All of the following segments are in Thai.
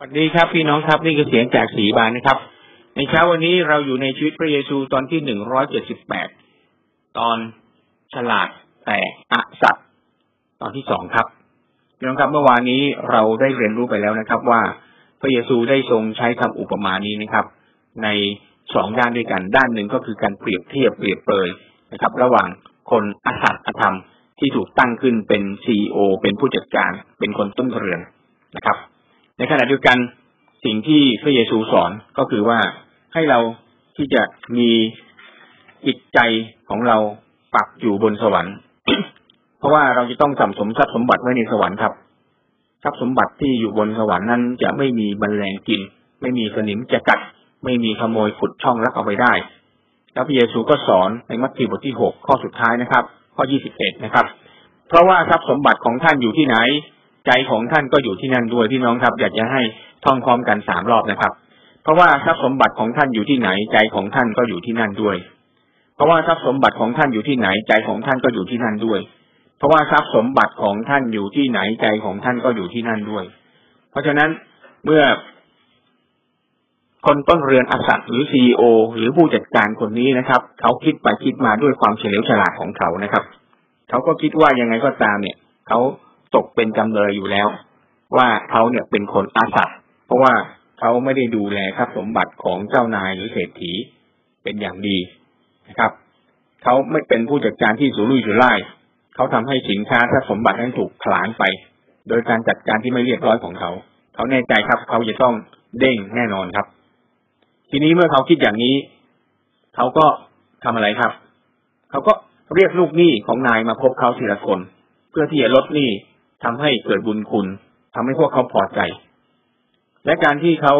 สวัสดีครับพี่น้องครับนี่คือเสียงจากสีบานนะครับ ในเช้าวันนี้เราอยู่ในชีวิตพระเยซูตอนที่หนึ่งร้อยเจ็ดสิบแปดตอนฉลาดแต่อสัตย์ตอนที่สองครับพี่น้องครับเมื่อวานนี้เราได้เรียนรู้ไปแล้วนะครับ ว่าพระเยซูได้ทรงใช้คำอุปมานี้นะครับ ในสองด้านด้วยกันด้านหนึ่งก็คือการเปรียบเทียบเปรียบเปรยนะครับ ระหว่างคนอสัตย์อธรรมที่ถูกตั้งขึ้นเป็นซีอเป็นผู้จัดการเป็นคนต้นเรือนนะครับ ในขณะเดียวกันสิ่งที่พระเยซูสอนก็คือว่าให้เราที่จะมีจิตใจของเราปักอยู่บนสวรรค์ เพราะว่าเราจะต้องสั่สมทรัพย์สมบัติไว้ในสวรรค์ครับทรัพย์สมบัติที่อยู่บนสวรรค์นั้นจะไม่มีบรรแรงกิน ไม่มีสนิมจะกัด ไม่มีขโมยขุดช่องลักเอาไปได้ แล้วพระเยซูก็สอนในมัทธิวบทที่หกข้อสุดท้ายนะครับ ข้อยี่สิบเอ็ดนะครับ เพราะว่าทรัพย์สมบัติของท่านอยู่ที่ไหน ใจของท่านก็อยู่ที่นั่นด้วยพี่น้องครับ อยากจะให้ท่องพร้อมกันสามรอบนะครับ เพราะว่าทรัพย์สมบัติของท่านอยู่ที่ไหนใจของท่านก็อยู่ที่นั่นด้วย เพราะว่าทรัพย์สมบัติของท่านอยู่ที่ไหนใจของท่านก็อยู่ที่นั่นด้วย เพราะว่าทรัพย์สมบัติของท่านอยู่ที่ไหนใจของท่านก็อยู่ที่นั่นด้วย เพราะฉะนั้นเมื่อคนต้นเรือนอสัตหรือซีอหรือผู้จัดการคนนี้นะครับ เขาคิดไปคิดมาด้วยความเฉลียวฉลาดของเขานะครับ เขาก็คิดว่ายังไงก็ตามเนี่ย เขา ตกเป็นจำเลยอยู่แล้ว ว่าเขาเนี่ยเป็นคนอาสัตเพราะว่าเขาไม่ได้ดูแลทรัพย์สมบัติของเจ้านายหรือเศรษฐีเป็นอย่างดีนะครับเขาไม่เป็นผู้จัดการที่สุรุ่ยสุร่ายเขาทำให้สินค้าทรัพย์สมบัตินั้นถูกผลาญไป โดยการจัดการที่ไม่เรียบร้อยของเขา เขาแน่ใจครับ เขาจะต้องเด้งแน่นอนครับ ทีนี้เมื่อเขาคิดอย่างนี้ เขาก็ทำอะไรครับ เขาก็เรียกลูกหนี้ของนายมาพบเขาทีละคน เพื่อที่จะลดหนี้ ทำให้เกิดบุญคุณทำให้พวกเขาพอใจ และการที่เขา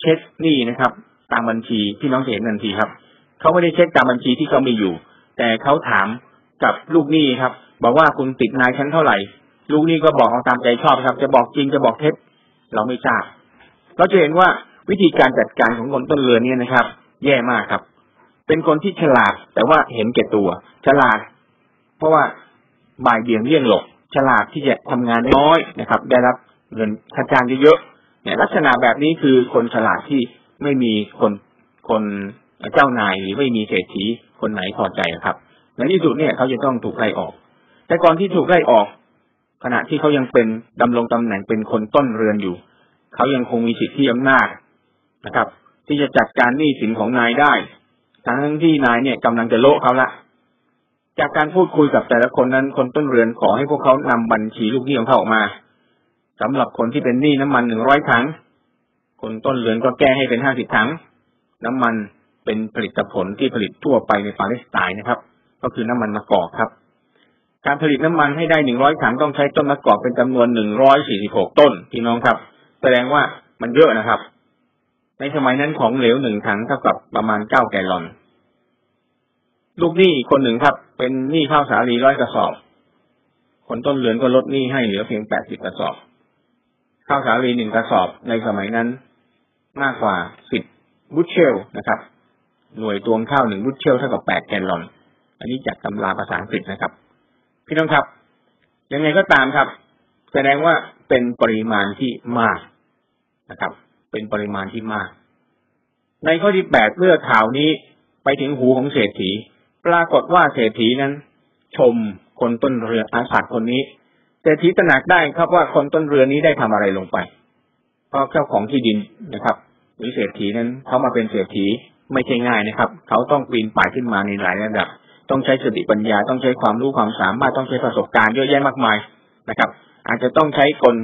เช็คหนี้นะครับ ตามบัญชีที่น้องเห็นทันทีครับเขาไม่ได้เช็คตามบัญชีที่เขามีอยู่ แต่เขาถามกับลูกหนี้ครับ บอกว่าคุณติดนายชั้นเท่าไหร่ ลูกหนี้ก็บอกเอาตามใจชอบครับ จะบอกจริงจะบอกเท็จเราไม่ทราบเราจะเห็นว่าวิธีการจัดการของคนต้นเรือเนี่ยนะครับ แย่มากครับ เป็นคนที่ฉลาดแต่ว่าเห็นแก่ตัว ฉลาด เพราะว่าบ่ายเบี่ยงเลี่ยงหลบ ฉลาดที่จะทำงานน้อยนะครับ ได้รับเงินค่าจ้างเยอะๆเนี่ยลักษณะแบบนี้คือคนฉลาดที่ไม่มีคนคนเจ้านายหรือไม่มีเศรษฐีคนไหนพอใจครับในที่สุดเนี่ยเขาจะต้องถูกไล่ออก แต่ก่อนที่ถูกไล่ออก ขณะที่เขายังเป็นดำรงตำแหน่งเป็นคนต้นเรือนอยู่ เขายังคงมีสิทธิอำนาจนะครับ ที่จะจัดการหนี้สินของนายได้ ทั้งที่นายเนี่ยกำลังจะโละเขาละ จากการพูดคุยกับแต่ละคนนั้นคนต้นเรือนขอให้พวกเขานำบัญชีลูกหนี้ของเขาออกมาสำหรับคนที่เป็นหนี้น้ำมันหนึ่งร้อยถัง คนต้นเรือนก็แก้ให้เป็นห้าสิบถัง น้ำมันเป็นผลิตผลที่ผลิตทั่วไปในปาเลสไตน์นะครับ ก็คือน้ำมันมะกอกครับ การผลิตน้ำมันให้ได้หนึ่งร้อยถังต้องใช้ต้นมะกอกเป็นจำนวนหนึ่งร้อยสี่สิบหกต้นพี่น้องครับ แสดงว่ามันเยอะนะครับ ในสมัยนั้นของเหลวหนึ่งถังเท่ากับประมาณเก้าแกลลอน ลูกหนี้คนหนึ่งครับ เป็นหนี้ข้าวสาลีร้อยกระสอบ คนต้นเรือนก็ลดหนี้ให้เหลือเพียงแปดสิบกระสอบ ข้าวสาลีหนึ่งกระสอบในสมัยนั้น มากกว่าสิบบุชเชลนะครับ หน่วยตวงข้าวหนึ่งบุชเชลเท่ากับแปดแกลลอน อันนี้จากตำราภาษาอังกฤษนะครับ พี่น้องครับ ยังไงก็ตามครับ แสดงว่าเป็นปริมาณที่มากนะครับ เป็นปริมาณที่มาก ในข้อที่แปดเมื่อข่าวนี้ไปถึงหูของเศรษฐี ปรากฏว่าเศรษฐีนั้น ชมคนต้นเรืออาสัตคนนี้ เศรษฐีตระหนักได้ครับว่าคนต้นเรือนี้ได้ทำอะไรลงไป เพราะเจ้าของที่ดินนะครับหรือเศรษฐีนั้นเขามาเป็นเศรษฐีไม่ใช่ง่ายนะครับ เขาต้องปีนป่ายขึ้นมาในหลายระดับ ต้องใช้สติปัญญาต้องใช้ความรู้ความสามารถต้องใช้ประสบการณ์เยอะแยะมากมายนะครับ อาจจะต้องใช้กล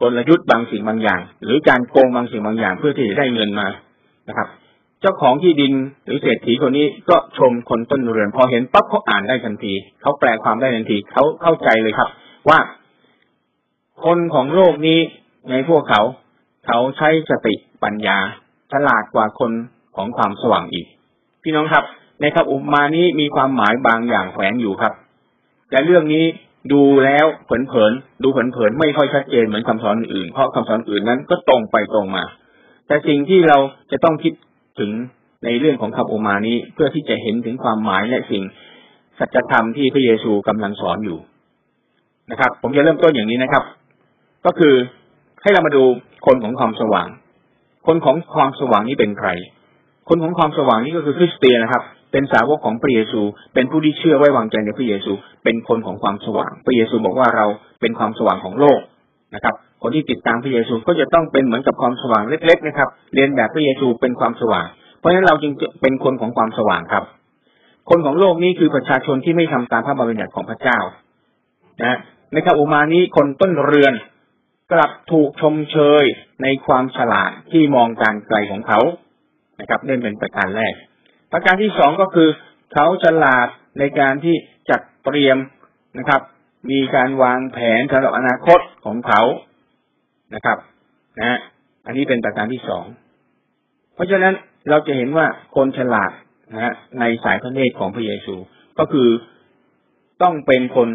กลยุทธ์บางสิ่งบางอย่าง หรือการโกงบางสิ่งบางอย่างเพื่อที่จะได้เงินมานะครับ จ้าของที่ดินหรือเศรษฐีคนนี้ก็ชมคนต้นเรือนพอเห็นปั๊บเขาอ่านได้ทันทีเขาแปลความได้ทันทีเขาเข้าใจเลยครับ ว่า คนของโลกนี้ในพวกเขา เขาใช้สติปัญญา ฉลาดกว่าคนของความสว่างอีก พี่น้องครับ ในคำอุปมานี้มีความหมายบางอย่างแฝงอยู่ครับแต่เรื่องนี้ดูแล้วเผินๆดูเผินๆไม่ค่อยชัดเจนเหมือนคำสอนอื่นเพราะคำสอนอื่นนั้นก็ตรงไปตรงมา แต่สิ่งที่เราจะต้องคิด ถึงในเรื่องของคำโอมานี้เพื่อที่จะเห็นถึงความหมายและสิ่งสัจธรรมที่พระเยซูกำลังสอนอยู่นะครับ ผมจะเริ่มต้นอย่างนี้นะครับ ก็คือให้เรามาดูคนของความสว่าง คนของความสว่างนี้เป็นใคร คนของความสว่างนี้ก็คือคริสเตียนนะครับ เป็นสาวกของพระเยซู เป็นผู้ที่เชื่อไว้วางใจในพระเยซู เป็นคนของความสว่าง พระเยซูบอกว่าเราเป็นความสว่างของโลกนะครับ คนที่ติดตามพระเยซูก็จะต้องเป็นเหมือนกับความสว่างเล็ก ๆ นะครับ เรียนแบบพระเยซูเป็นความสว่าง เพราะฉะนั้นเราจึงเป็นคนของความสว่างครับ คนของโลกนี้คือประชาชนที่ไม่ทำตามพระบัญญัติของพระเจ้านะในคำอุมานี้คนต้นเรือนกลับถูกชมเชยในความฉลาดที่มองการไกลของเขานะครับนี่เป็นประการแรก ประการที่สองก็คือเขาฉลาดในการที่จัดเตรียมนะครับ มีการวางแผนสำหรับอนาคตของเขา นะครับ นะอันนี้เป็นประการที่สอง เพราะฉะนั้นเราจะเห็นว่าคนฉลาดนะฮะในสายพระเนตรของพระเยซูก็คือต้องเป็นคน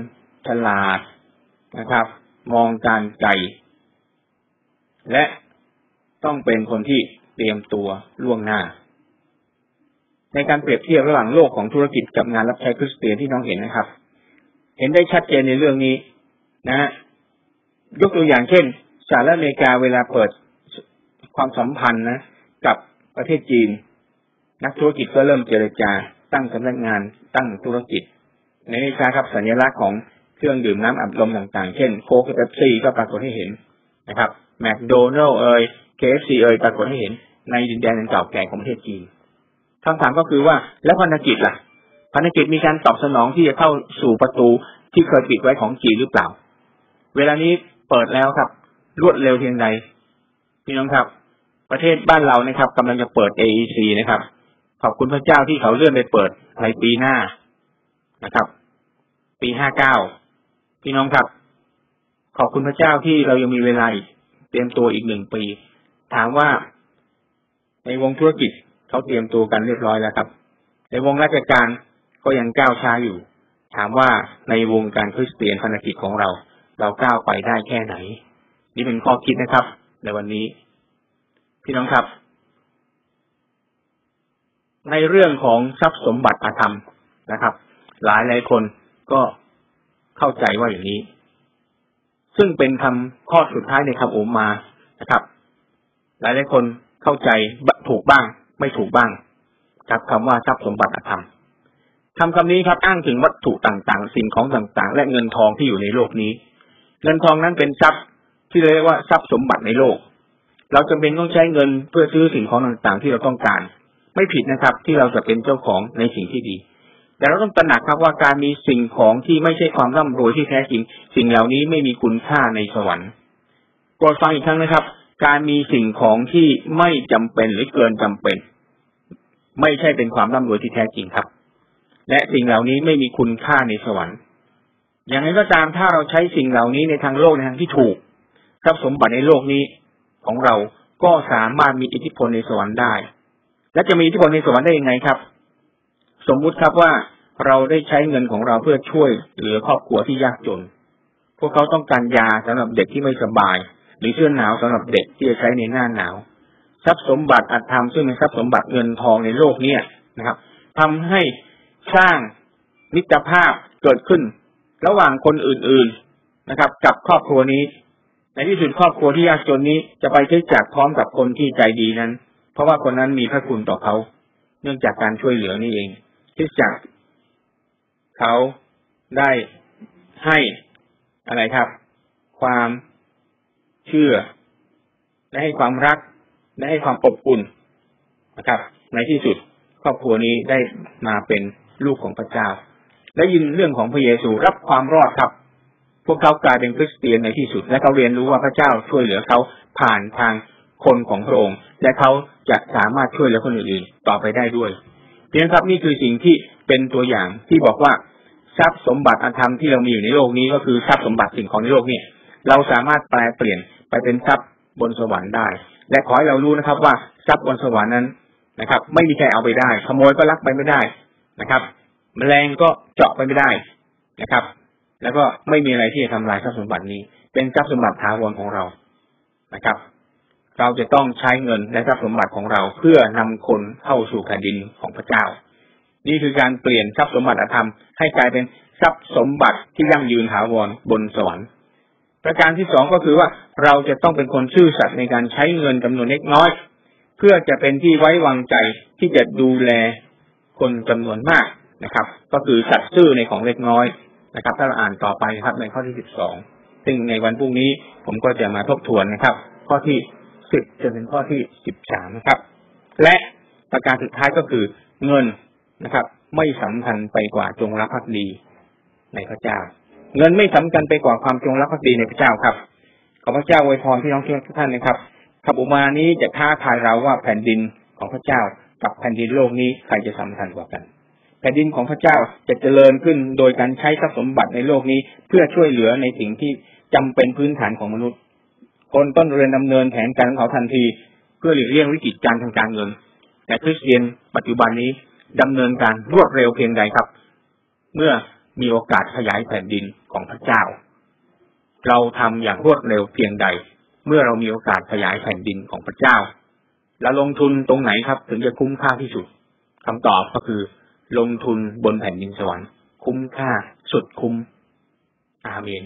ฉลาดนะครับ มองการไกลและต้องเป็นคนที่เตรียมตัวล่วงหน้า ในการเปรียบเทียบระหว่างโลกของธุรกิจกับงานรับใช้คริสเตียนที่น้องเห็นนะครับ เห็นได้ชัดเจนในเรื่องนี้นะ ยกตัวอย่างเช่น สหรัฐอเมริกาเวลาเปิดความสัมพันธ์นะกับประเทศจีน นักธุรกิจก็เริ่มเจรจา ตั้งสำนักงานตั้งธุรกิจ ในนี้ครับสัญลักษณ์ของเครื่องดื่มน้ำอัดลมต่างๆ เช่นโค้กเป๊ปซี่ก็ปรากฏให้เห็นนะครับแมคโดนัลเอ่ยKFC เอ่ยปรากฏให้เห็นในดินแดนเก่าแก่ของประเทศจีนคำถามก็คือว่าแล้วพันธกิจล่ะพันธกิจมีการตอบสนองที่จะเข้าสู่ประตูที่เคยปิดไว้ของจีนหรือเปล่า เวลานี้เปิดแล้วครับ รวดเร็วเพียงใดพี่น้องครับ ประเทศบ้านเรานะครับกำลังจะเปิด AEC นะครับ ขอบคุณพระเจ้าที่เขาเลื่อนไปเปิดในปีหน้านะครับ ปีห้าเก้าพี่น้องครับ ขอบคุณพระเจ้าที่เรายังมีเวลาเตรียมตัวอีกหนึ่งปี ถามว่าในวงธุรกิจเขาเตรียมตัวกันเรียบร้อยแล้วครับ ในวงราชการก็ยังก้าวช้าอยู่ ถามว่าในวงการคริสเตียนพันธกิจของเรา เราก้าวไปได้แค่ไหน นี่เป็นข้อคิดนะครับ ในวันนี้ พี่น้องครับ ในเรื่องของทรัพย์สมบัติอาธรรมนะครับ หลายหลายคนก็เข้าใจว่าอย่างนี้ ซึ่งเป็นคำข้อสุดท้ายในคำอุมานะครับ หลายหลายคนเข้าใจถูกบ้าง ไม่ถูกบ้างกับคำว่าทรัพย์สมบัติอธรรมคำคำนี้ครับอ้างถึงวัตถุต่างๆ สิ่งของต่างๆ และเงินทองที่อยู่ในโลกนี้ เงินทองนั้นเป็นทรัพย์ ที่เรียกว่าทรัพย์สมบัติในโลก เราจำเป็นต้องใช้เงินเพื่อซื้อสิ่งของต่างๆ ที่เราต้องการ ไม่ผิดนะครับ ที่เราจะเป็นเจ้าของในสิ่งที่ดี แต่เราต้องตระหนักครับว่าการมีสิ่งของที่ไม่ใช่ความร่ำรวยที่แท้จริง สิ่งเหล่านี้ไม่มีคุณค่าในสวรรค์โปรดฟังอีกครั้งนะครับ การมีสิ่งของที่ไม่จำเป็นหรือเกินจำเป็น ไม่ใช่เป็นความร่ำรวยที่แท้จริงครับ และสิ่งเหล่านี้ไม่มีคุณค่าในสวรรค์อย่างไรก็ตามถ้าเราใช้สิ่งเหล่านี้ในทางโลกในทางที่ถูก ทรัพย์สมบัติในโลกนี้ของเราก็สามารถมีอิทธิพลในสวรรค์ได้ และจะมีอิทธิพลในสวรรค์ได้ยังไงครับ สมมุติครับว่าเราได้ใช้เงินของเราเพื่อช่วยเหลือครอบครัวที่ยากจน พวกเขาต้องการยาสำหรับเด็กที่ไม่สบาย หรือเสื้อหนาวสำหรับเด็กที่จะใช้ในหน้าหนาว ทรัพย์สมบัติอัตธรรมซึ่งเป็นทรัพย์สมบัติเงินทองในโลกเนี้ยนะครับทำให้สร้างมิตรภาพเกิดขึ้น ระหว่างคนอื่น ๆนะครับ กับครอบครัวนี้ ในที่สุดครอบครัวที่ยากจนนี้จะไปใช้จากพร้อมกับคนที่ใจดีนั้น เพราะว่าคนนั้นมีพระคุณต่อเขา เนื่องจากการช่วยเหลือนี่เองคิดจากเขาได้ให้อะไรครับ ความเชื่อ ได้ให้ความรัก ได้ให้ความอบอุ่นนะครับ ในที่สุดครอบครัวนี้ได้มาเป็นลูกของพระเจ้า ได้ยินเรื่องของพระเยซูรับความรอดครับ พวกเขากลายเป็นคริสเตียนในที่สุด และเขาเรียนรู้ว่าพระเจ้าช่วยเหลือเขาผ่านทางคนของพระองค์ และเขาจะสามารถช่วยเหลือคนอื่นๆต่อไปได้ด้วยเพียงครับนี่คือสิ่งที่เป็นตัวอย่างที่บอกว่าทรัพย์สมบัติอันธรรมที่เรามีอยู่ในโลกนี้ก็คือทรัพย์สมบัติสิ่งของในโลกนี้เราสามารถแปลเปลี่ยนไปเป็นทรัพย์บนสวรรค์ได้ และขอให้เรารู้นะครับ ว่าทรัพย์บนสวรรค์นั้นนะครับ ไม่มีใครเอาไปได้ ขโมยก็ลักไปไม่ได้นะครับ แมลงก็เจาะไปไม่ได้นะครับ แล้วก็ไม่มีอะไรที่จะทำลายทรัพย์สมบัตินี้ เป็นทรัพย์สมบัติถาวรของเรานะครับ เราจะต้องใช้เงินและทรัพย์สมบัติของเราเพื่อนำคนเข้าสู่แผ่นดินของพระเจ้า นี่คือการเปลี่ยนทรัพย์สมบัติธรรมให้กลายเป็นทรัพย์สมบัติที่ยั่งยืนถาวรบนสวรรค์ประการที่สองก็คือว่าเราจะต้องเป็นคนซื่อสัตย์ในการใช้เงินจำนวนเล็กน้อย เพื่อจะเป็นที่ไว้วางใจที่จะดูแลคนจำนวนมากนะครับ ก็คือสัตย์ซื่อในของเล็กน้อย นะครับ ถ้าเราอ่านต่อไปครับ ในข้อที่สิบสองซึ่งในวันพรุ่งนี้ผมก็จะมาทบทวนนะครับ ข้อที่สิบจนถึงข้อที่สิบสามนะครับ และประการสุดท้ายก็คือเงินนะครับ ไม่สำคัญไปกว่าจงรักภักดีในพระเจ้า เงินไม่สำคัญไปกว่าความจงรักภักดีในพระเจ้าครับขอพระเจ้าอวยพรพี่น้องทุกท่านนะครับคำอุมานี้จะท้าทายเราว่าแผ่นดินของพระเจ้ากับแผ่นดินโลกนี้ใครจะสำคัญกว่ากัน แผ่นดินของพระเจ้าจะเจริญขึ้นโดยการใช้ทรัพย์สมบัติในโลกนี้ เพื่อช่วยเหลือในสิ่งที่จำเป็นพื้นฐานของมนุษย์ คนต้นเรือนดำเนินแผนการของเขาทันที เพื่อหลีกเลี่ยงวิกฤตการทางการเงิน แต่คริสเตียนปัจจุบันนี้ดำเนินการรวดเร็วเพียงใดครับ เมื่อมีโอกาสขยายแผ่นดินของพระเจ้า เราทำอย่างรวดเร็วเพียงใด เมื่อเรามีโอกาสขยายแผ่นดินของพระเจ้าและลงทุนตรงไหนครับ ถึงจะคุ้มค่าที่สุดคำตอบก็คือ ลงทุนบนแผ่นดินสวรรค์ คุ้มค่าสุดคุ้ม อาเมน